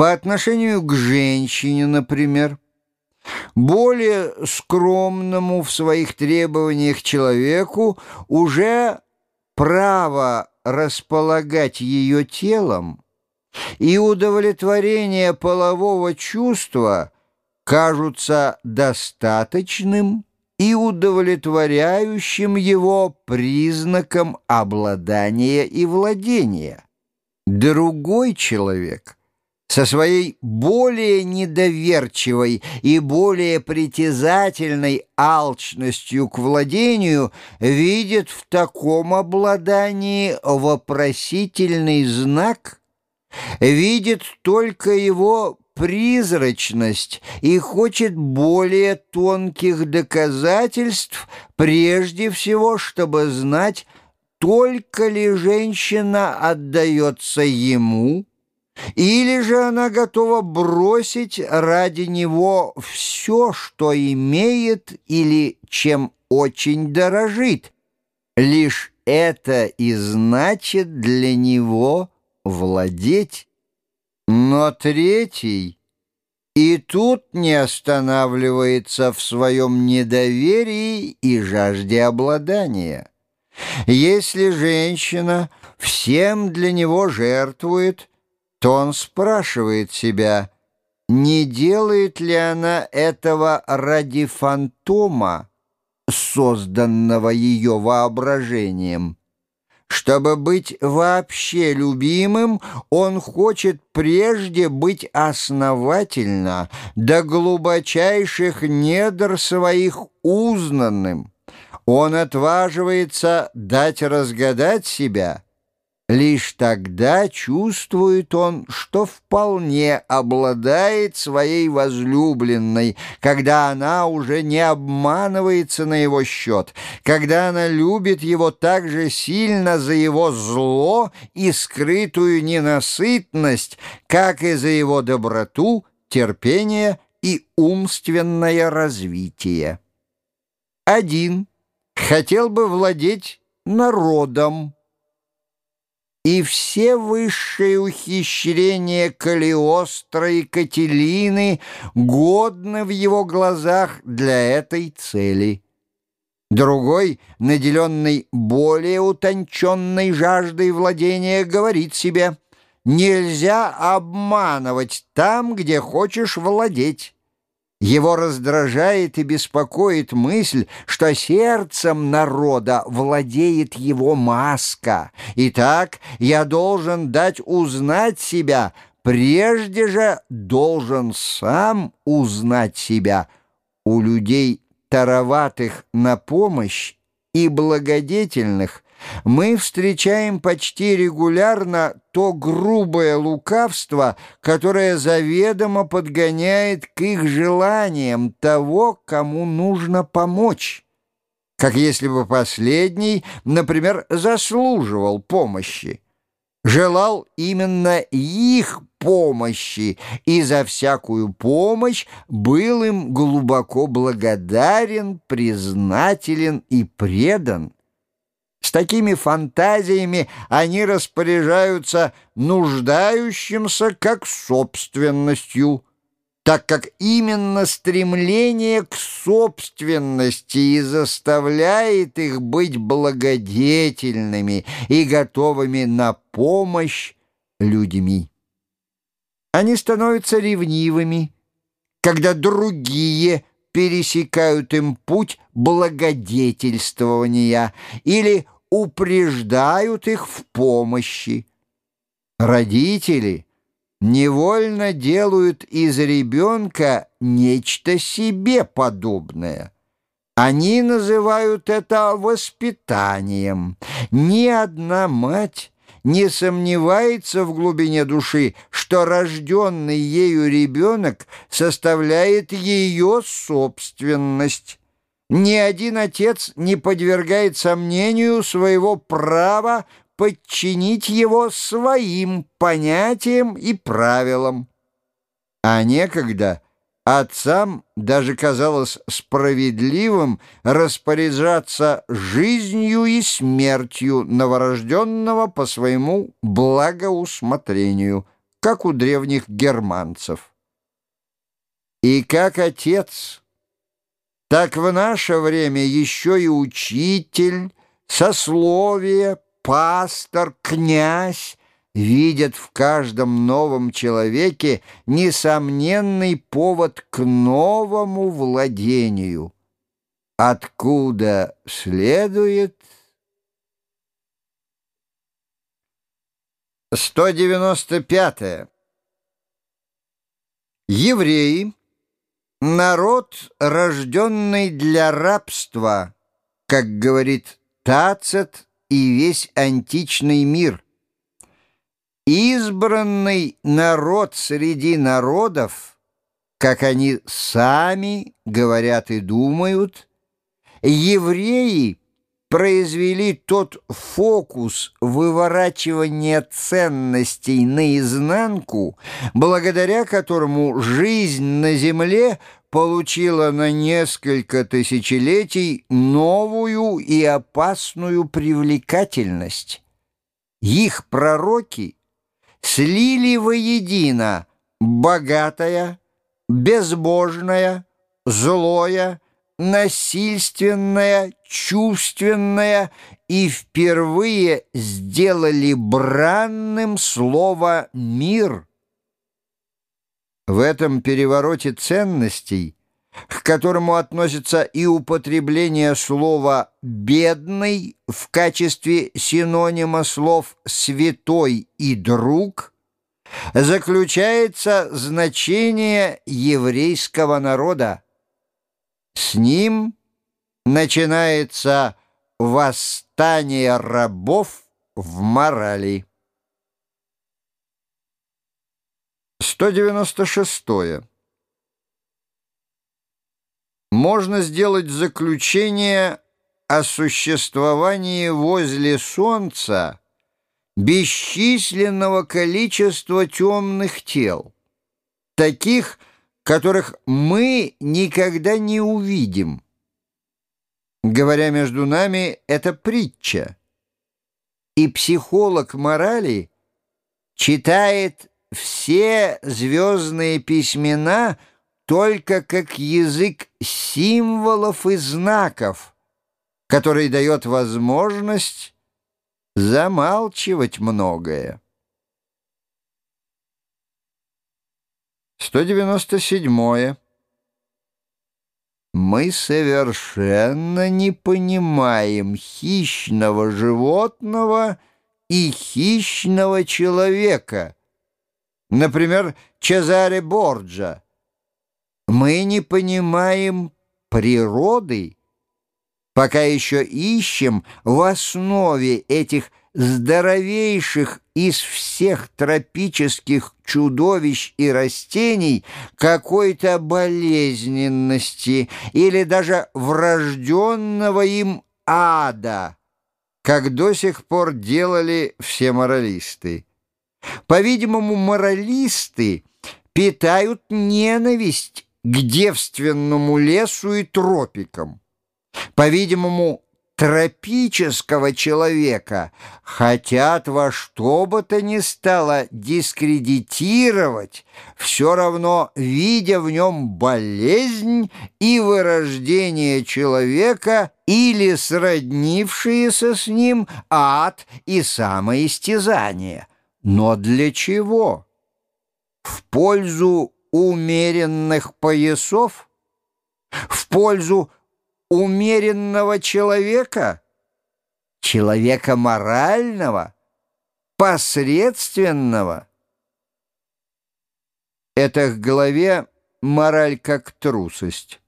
По отношению к женщине, например, более скромному в своих требованиях человеку уже право располагать ее телом и удовлетворение полового чувства кажутся достаточным и удовлетворяющим его признаком обладания и владения. Другой человек — со своей более недоверчивой и более притязательной алчностью к владению видит в таком обладании вопросительный знак, видит только его призрачность и хочет более тонких доказательств, прежде всего, чтобы знать, только ли женщина отдается ему, или же она готова бросить ради него все, что имеет или чем очень дорожит. Лишь это и значит для него владеть. Но третий и тут не останавливается в своем недоверии и жажде обладания. Если женщина всем для него жертвует, то он спрашивает себя, не делает ли она этого ради фантома, созданного ее воображением. Чтобы быть вообще любимым, он хочет прежде быть основательно, до глубочайших недр своих узнанным. Он отваживается дать разгадать себя — Лишь тогда чувствует он, что вполне обладает своей возлюбленной, когда она уже не обманывается на его счет, когда она любит его так же сильно за его зло и скрытую ненасытность, как и за его доброту, терпение и умственное развитие. Один хотел бы владеть народом, и все высшие ухищрения Калиостро и Кателины годны в его глазах для этой цели. Другой, наделенный более утонченной жаждой владения, говорит себе «Нельзя обманывать там, где хочешь владеть». Его раздражает и беспокоит мысль, что сердцем народа владеет его маска. Итак, я должен дать узнать себя, прежде же должен сам узнать себя. У людей тароватых на помощь и благодетельных – мы встречаем почти регулярно то грубое лукавство, которое заведомо подгоняет к их желаниям того, кому нужно помочь. Как если бы последний, например, заслуживал помощи, желал именно их помощи и за всякую помощь был им глубоко благодарен, признателен и предан. С такими фантазиями они распоряжаются нуждающимся как собственностью, так как именно стремление к собственности и заставляет их быть благодетельными и готовыми на помощь людьми. Они становятся ревнивыми, когда другие – пересекают им путь благодетельствования или упреждают их в помощи. Родители невольно делают из ребенка нечто себе подобное. Они называют это воспитанием. Ни одна мать не сомневается в глубине души, что рожденный ею ребенок составляет ее собственность. Ни один отец не подвергает сомнению своего права подчинить его своим понятиям и правилам. А некогда – Отцам даже казалось справедливым распоряжаться жизнью и смертью новорожденного по своему благоусмотрению. как у древних германцев. И как отец, так в наше время еще и учитель, сословие, пастор, князь видят в каждом новом человеке несомненный повод к новому владению, откуда следует 195. -е. Евреи — народ, рожденный для рабства, как говорит Тацет и весь античный мир. Избранный народ среди народов, как они сами говорят и думают, евреи — произвели тот фокус выворачивания ценностей наизнанку, благодаря которому жизнь на Земле получила на несколько тысячелетий новую и опасную привлекательность. Их пророки слили воедино богатое, безбожное, злое, насильственное, чувственное и впервые сделали бранным слово «мир». В этом перевороте ценностей, к которому относится и употребление слова «бедный» в качестве синонима слов «святой» и «друг», заключается значение еврейского народа. С ним начинается восстание рабов в морали. 196. Можно сделать заключение о существовании возле Солнца бесчисленного количества темных тел, таких, которых мы никогда не увидим. Говоря между нами, это притча. И психолог морали читает все звездные письмена только как язык символов и знаков, который дает возможность замалчивать многое. 197. Мы совершенно не понимаем хищного животного и хищного человека. Например, Чезаре Борджа. Мы не понимаем природы, пока еще ищем в основе этих здоровейших из всех тропических чудовищ и растений какой-то болезненности или даже врожденного им ада, как до сих пор делали все моралисты. По-видимому, моралисты питают ненависть к девственному лесу и тропикам. По-видимому, тропического человека хотят во что бы то ни стало дискредитировать, все равно видя в нем болезнь и вырождение человека или сроднившиеся с ним ад и самоистязание. Но для чего? В пользу умеренных поясов? В пользу умеренного человека, человека морального, посредственного. Это к голове мораль как трусость.